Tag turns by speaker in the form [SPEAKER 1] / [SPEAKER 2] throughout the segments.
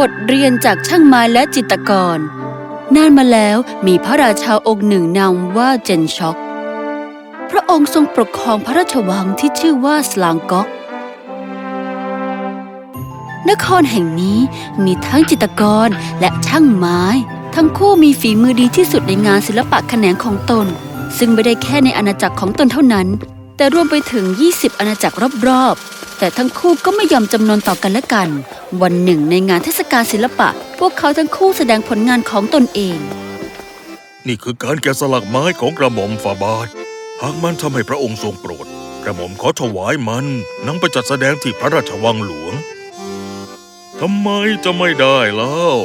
[SPEAKER 1] บทเรียนจากช่างไม้และจิตรกร นานมาแล้วมีพระราชาองค์หนึ่งนามว่าเจนช็อก พระองค์ทรงปกครองพระราชวังที่ชื่อว่าสลางก๊อก นครแห่งนี้มีทั้งจิตรกรและช่างไม้ ทั้งคู่มีฝีมือดีที่สุดในงานศิลปะแขนงของตน ซึ่งไม่ได้แค่ในอาณาจักรของตนเท่านั้น แต่รวมไปถึง 20 อาณาจักรรอบๆ แต่ทั้งคู่ก็ไม่ยอมจำนนต่อกันและกัน วันหนึ่งในงานเทศกาลศิลปะ พวกเขาทั้งคู่แสดงผลงานของตนเอง
[SPEAKER 2] นี่คือการแกะสลักไม้ของกระหม่อมฝาบาท หากมันทำให้พระองค์ทรงโปรด กระหม่อมขอถวายมันนำไปจัดแสดงที่พระราชวังหลวงทำไมจะไม่ได้แล้ว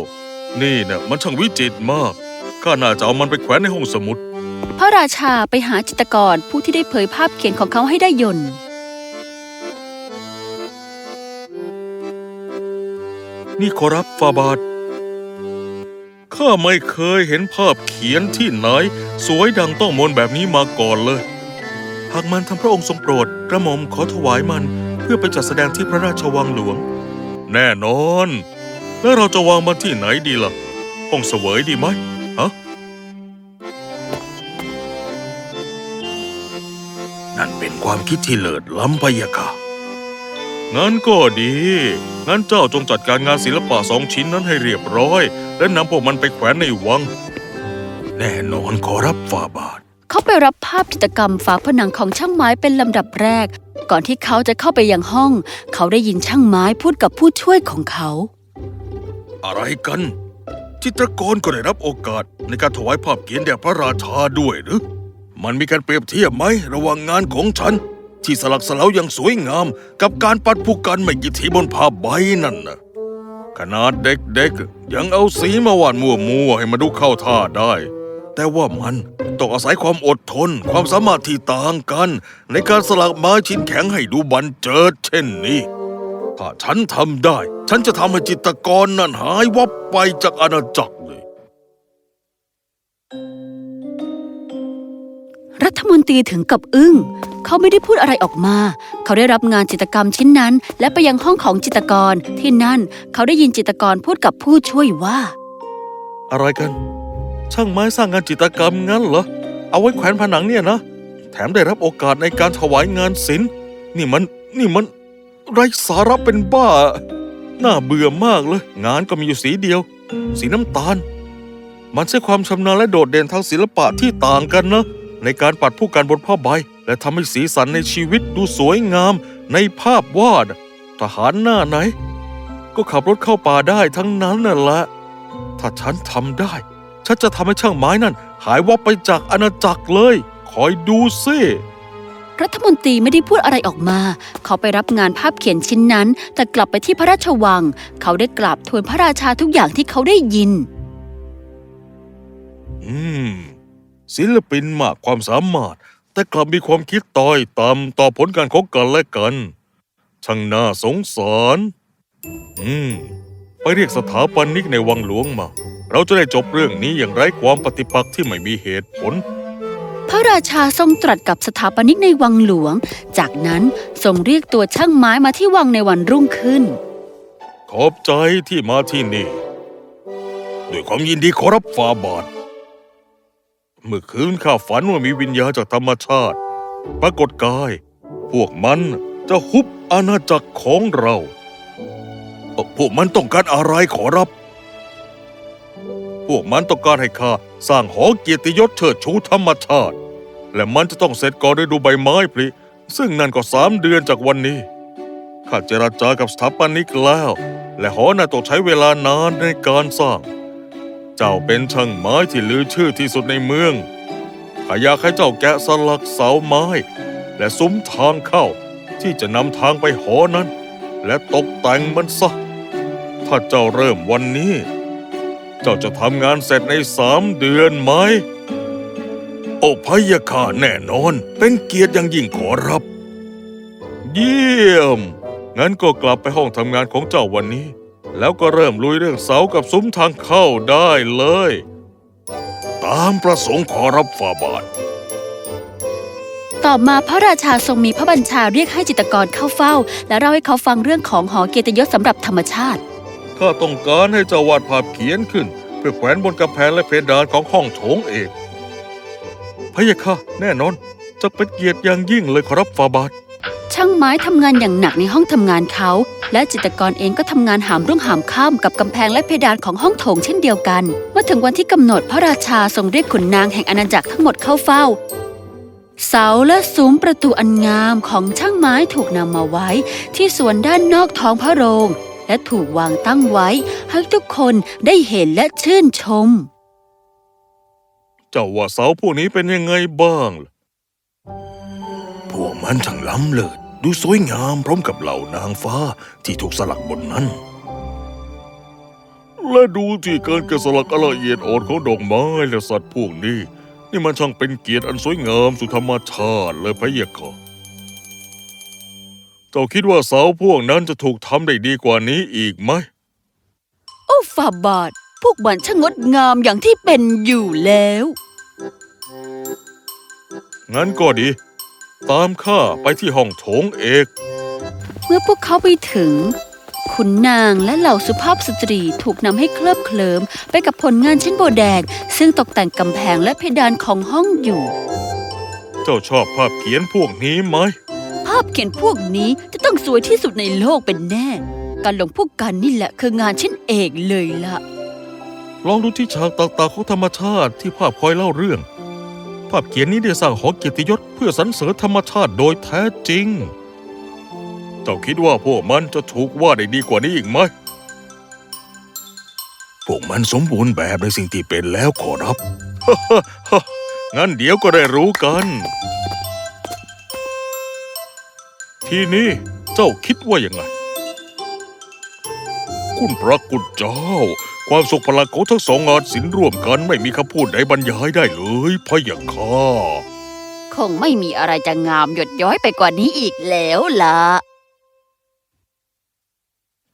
[SPEAKER 2] นี่นะมันช่างวิจิตรมาก ข้าน่าจะเอามันไปแขวนในห้องสมุด
[SPEAKER 1] พระราชาไปหาจิตรกรผู้ที่ได้เผยภาพเขียนของเขาให้ได้ยนต์
[SPEAKER 2] นี่ขอรับฟาบาท ข้าไม่เคยเห็นภาพเขียนที่ไหน สวยดังต้องมนแบบนี้มาก่อนเลย หากมันทำพระองค์ทรงโปรด กระหม่อมขอถวายมันเพื่อไปจัดแสดงที่พระราชวังหลวง แน่นอน แล้วเราจะวางมันที่ไหนดีล่ะ ห้องเสวยดีไหมฮะนั่นเป็นความคิดที่เลิศล้ำพะยะค่ะ งั้นก็ดี งั้นเจ้าจงจัดการงานศิลปะสองชิ้นนั้นให้เรียบร้อย และนำพวกมันไปแขวนในวัง แน่นอนขอรับฝ่าบาท
[SPEAKER 1] เขาไปรับภาพจิตรกรรมฝาผนังของช่างไม้เป็นลำดับแรก ก่อนที่เขาจะเข้าไปยังห้อง เขาได้ยินช่างไม้พูดกับผู้ช่วยของเขา
[SPEAKER 2] อะไรกัน จิตรกรก็ได้รับโอกาสในการถวายภาพเขียนแด่พระราชาด้วยหรือ มันมีการเปรียบเทียบไหมระหว่างงานของฉัน ที่สลักสลาวอย่างสวยงาม กับการปัดผู้กันไม่กี่ทีบนผ้าใบนั่นนะขนาดเด็กๆ ยังเอาสีมาวาดมั่วๆให้มาดูเข้าท่าได้ แต่ว่ามันต้องอาศัยความอดทนความสามารถที่ต่างกัน ในการสลักไม้ชิ้นแข็งให้ดูบันเจิดเช่นนี้ถ้าฉันทำได้ ฉันจะทำให้จิตกรนั่นหายวับไปจากอาณาจักร
[SPEAKER 1] รัฐมนตรีถึงกับอึ้ง เขาไม่ได้พูดอะไรออกมา เขาได้รับงานจิตรกรรมชิ้นนั้น และไปยังห้องของจิตรกรที่นั่น เขาได้ยินจิตรกรพูดกับผู้ช่วยว่า
[SPEAKER 2] อะไรกัน ช่างไม้สร้างงานจิตรกรรมงั้นเหรอ เอาไว้แขวนผนังเนี่ยนะ แถมได้รับโอกาสในการถวายงานศิลป์นี่มันนี่มัน ไร้สาระเป็นบ้า น่าเบื่อมากเลย งานก็มีอยู่สีเดียว สีน้ำตาล มันใช้ความชำนาญและโดดเด่นทางศิลปะที่ต่างกันนะ ในการปัดผู้กันบนผ้าใบ และทำให้สีสันในชีวิตดูสวยงามในภาพวาด ทหารหน้าไหน ก็ขับรถเข้าป่าได้ทั้งนั้นน่ะแหละ ถ้าฉันทำได้ ฉันจะทำให้ช่างไม้นั่น หายวับไปจากอาณาจักรเลย คอยดูซิ
[SPEAKER 1] รัฐมนตรีไม่ได้พูดอะไรออกมา เขาไปรับงานภาพเขียนชิ้นนั้น แต่กลับไปที่พระราชวัง เขาได้กราบทูลพระราชาทุกอย่างที่เขาได้ยิน
[SPEAKER 2] อืม ศิลปินมากความสามารถ แต่กลับมีความคิดต้อยต่ำต่อผลการของกันและกันช่างน่าสงสาร อืม ไปเรียกสถาปนิกในวังหลวงมา เราจะได้จบเรื่องนี้อย่างไร้ความปฏิปักษ์ที่ไม่มีเหตุผล
[SPEAKER 1] พระราชาทรงตรัสกับสถาปนิกในวังหลวง จากนั้นทรงเรียกตัวช่างไม้มาที่วังในวันรุ่งขึ้น
[SPEAKER 2] ขอบใจที่มาที่นี่ ด้วยความยินดีขอรับฟาบาท เมื่อคืนข้าฝันว่ามีวิญญาณจากธรรมชาติ ปรากฏกาย พวกมันจะฮุบอาณาจักรของเรา พวกมันต้องการอะไรขอรับ พวกมันต้องการให้ข้าสร้างหอเกียรติยศเชิดชูธรรมชาติ และมันจะต้องเสร็จก่อนฤดูใบไม้ผลิซึ่งนั่นก็สามเดือนจากวันนี้ ข้าเจรจากับสถาปนิกแล้ว และหอน่าต้องใช้เวลานานในการสร้าง เจ้าเป็นช่างไม้ที่ลือชื่อที่สุดในเมืองข้าอยากให้เจ้าแกะสลักเสาไม้ และซุ้มทางเข้าที่จะนำทางไปหอนั้น และตกแต่งมันซะ ถ้าเจ้าเริ่มวันนี้ เจ้าจะทำงานเสร็จในสามเดือนไหม โอ้พยะค่ะแน่นอน เป็นเกียรติอย่างยิ่งขอรับ เยี่ยม งั้นก็กลับไปห้องทำงานของเจ้าวันนี้ แล้วก็เริ่มลุยเรื่องเสากับซุ้มทางเข้าได้เลย ตามประสงค์ขอรับฝ่าบาท
[SPEAKER 1] ต่อมาพระราชาทรงมีพระบัญชาเรียกให้จิตรกรเข้าเฝ้า และเล่าให้เขาฟังเรื่องของหอเกียรติยศสำหรับธรรมชาติ
[SPEAKER 2] ข้าต้องการให้เจ้าวาดภาพเขียนขึ้น เพื่อแขวนบนกำแพงและเพดานของห้องโถงเอกพะยะค่ะแน่นอนจะเป็นเกียรติอย่างยิ่งเลยขอรับฟาบาท
[SPEAKER 1] ช่างไม้ทำงานอย่างหนักในห้องทำงานเขา และจิตรกรเองก็ทำงานหามรุ่งหามข้ามกับกำแพงและเพดานของห้องโถงเช่นเดียวกัน เมื่อถึงวันที่กำหนดพระราชาทรงเรียกขุนนางแห่งอาณาจักรทั้งหมดเข้าเฝ้า เสาและซุ้มประตูอันงามของช่างไม้ถูกนำมาไว้ ที่สวนด้านนอกท้องพระโรง และถูกวางตั้งไว้ ให้ทุกคนได้เห็นและชื่นชม
[SPEAKER 2] เจ้าว่าเสาพวกนี้เป็นยังไงบ้างล่ะพวกมันช่างล้ำเลิศ ดูสวยงามพร้อมกับเหล่านางฟ้าที่ถูกสลักบนนั้น และดูที่การแกะสลักอันละเอียดอ่อนของดอกไม้และสัตว์พวกนี้ นี่มันช่างเป็นเกียรติอันสวยงามสุดธรรมชาติเลยพะเยะค่ะเจ้าคิดว่าเสาพวกนั้นจะถูกทำได้ดีกว่านี้อีกไหม
[SPEAKER 1] โอ้ฟาบาท พวกมันช่างงดงามอย่างที่เป็นอยู่แล้ว
[SPEAKER 2] งั้นก็ดี ตามข้าไปที่ห้องโถงเอก
[SPEAKER 1] เมื่อพวกเขาไปถึง ขุนนางและเหล่าสุภาพสตรีถูกนำให้เคลิบเคลิมไปกับผลงานชิ้นโบแดง ซึ่งตกแต่งกำแพงและเพดานของห้องอยู่
[SPEAKER 2] เจ้าชอบภาพเขียนพวกนี้ไหม
[SPEAKER 1] ภาพเขียนพวกนี้จะต้องสวยที่สุดในโลกเป็นแน่ การลงพวกกันนี่แหละคืองานชิ้นเอกเลยล่ะ
[SPEAKER 2] ลองดูที่ฉากต่างๆของธรรมชาติที่ภาพคอยเล่าเรื่อง ภาพเขียนนี้ได้สร้างหอเกียรติยศเพื่อสรรเสริญธรรมชาติโดยแท้จริง เจ้าคิดว่าพวกมันจะถูกวาดได้ดีกว่านี้อีกไหม พวกมันสมบูรณ์แบบในสิ่งที่เป็นแล้วขอรับ งั้นเดี๋ยวก็ได้รู้กัน ทีนี้เจ้าคิดว่ายังไง คุณพระคุณเจ้า ความสุขพลังของทั้งสองงานศิลป์ร่วมกันไม่มีคำพูดใดบรรยายได้เลยพะยะค่ะ
[SPEAKER 1] คงไม่มีอะไรจะงามหยดย้อยไปกว่านี้อีกแล้วล่ะ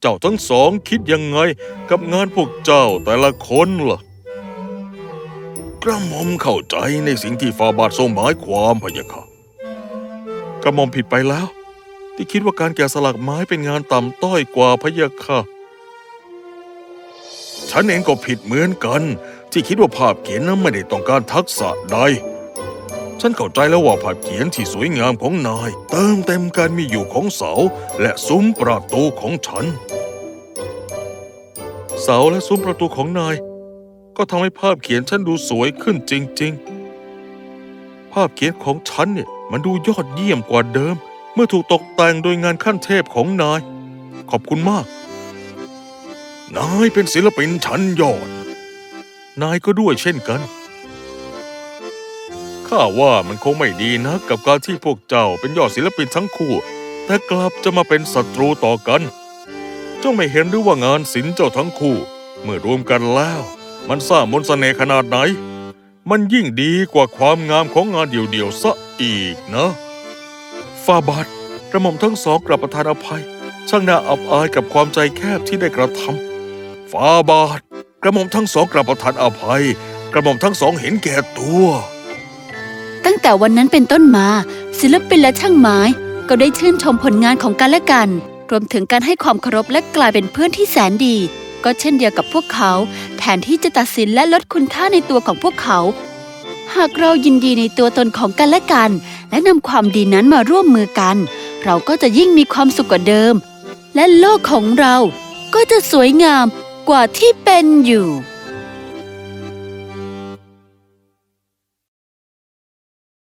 [SPEAKER 2] เจ้าทั้งสองคิดยังไงกับงานพวกเจ้าแต่ละคนล่ะ กระหม่อมเข้าใจในสิ่งที่ฟาบาททรงหมายความพะยะค่ะ กระหม่อมผิดไปแล้ว ที่คิดว่าการแกะสลักไม้เป็นงานต่ำต้อยกว่าพะยะค่ะ ฉันเองก็ผิดเหมือนกัน ที่คิดว่าภาพเขียนนั้นไม่ได้ต้องการทักษะใด ฉันเข้าใจแล้วว่าภาพเขียนที่สวยงามของนาย เติมเต็มการมีอยู่ของเสาและซุ้มประตูของฉัน เสาและซุ้มประตูของนาย ก็ทำให้ภาพเขียนฉันดูสวยขึ้นจริง ๆ ภาพเขียนของฉันเนี่ยมันดูยอดเยี่ยมกว่าเดิม เมื่อถูกตกแต่งโดยงานขั้นเทพของนาย ขอบคุณมาก นายเป็นศิลปินชั้นยอด นายก็ด้วยเช่นกัน ข้าว่ามันคงไม่ดีนะกับการที่พวกเจ้าเป็นยอดศิลปินทั้งคู่ แต่กลับจะมาเป็นศัตรูต่อกัน เจ้าไม่เห็นหรือว่างานศิลป์เจ้าทั้งคู่ เมื่อรวมกันแล้ว มันสร้างมนต์เสน่ห์ขนาดไหน มันยิ่งดีกว่าความงามของงานเดี่ยวๆซะอีกนะฟาบาทกระหม่อมทั้งสองกลับประทานอภัยช่างน่าอับอายกับความใจแคบที่ได้กระทำ ฟาบาท กระหม่อมทั้งสองกลับประทานอภัย กระหม่อมทั้งสองเห็นแก่ตัว
[SPEAKER 1] ตั้งแต่วันนั้นเป็นต้นมา ศิลปินและช่างไม้ก็ได้ชื่นชมผลงานของกันและกัน รวมถึงการให้ความเคารพและกลายเป็นเพื่อนที่แสนดี ก็เช่นเดียวกับพวกเขา แทนที่จะตัดสินและลดคุณค่าในตัวของพวกเขา หากเรายินดีในตัวตนของกันและกัน และนำความดีนั้นมาร่วมมือกัน เราก็จะยิ่งมีความสุขกว่าเดิม และโลกของเราก็จะสวยงาม กว่าที่เป็นอยู่